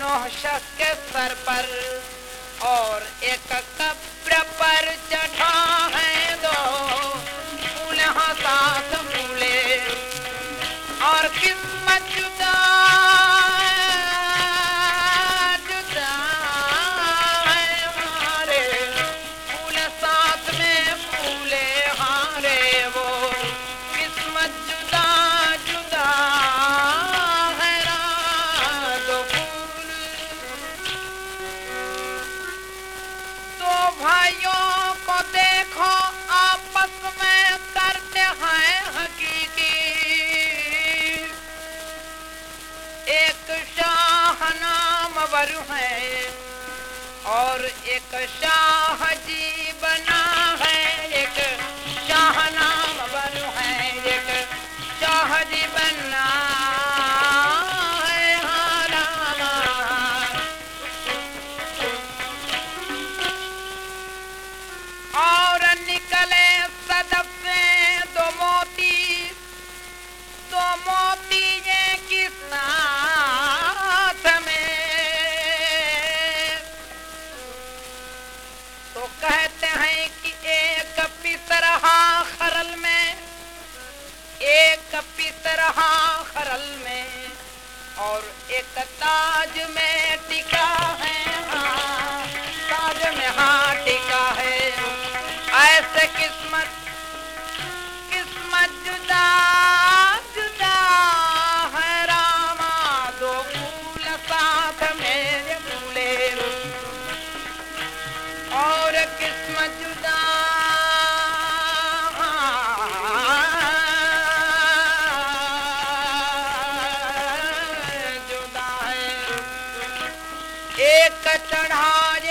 नोह शख के सर पर और एक कब्र पर चढ़ा है दो। फूल साथ मूले और किस पर हैं और एक श और एक ताज में टिका चढ़ा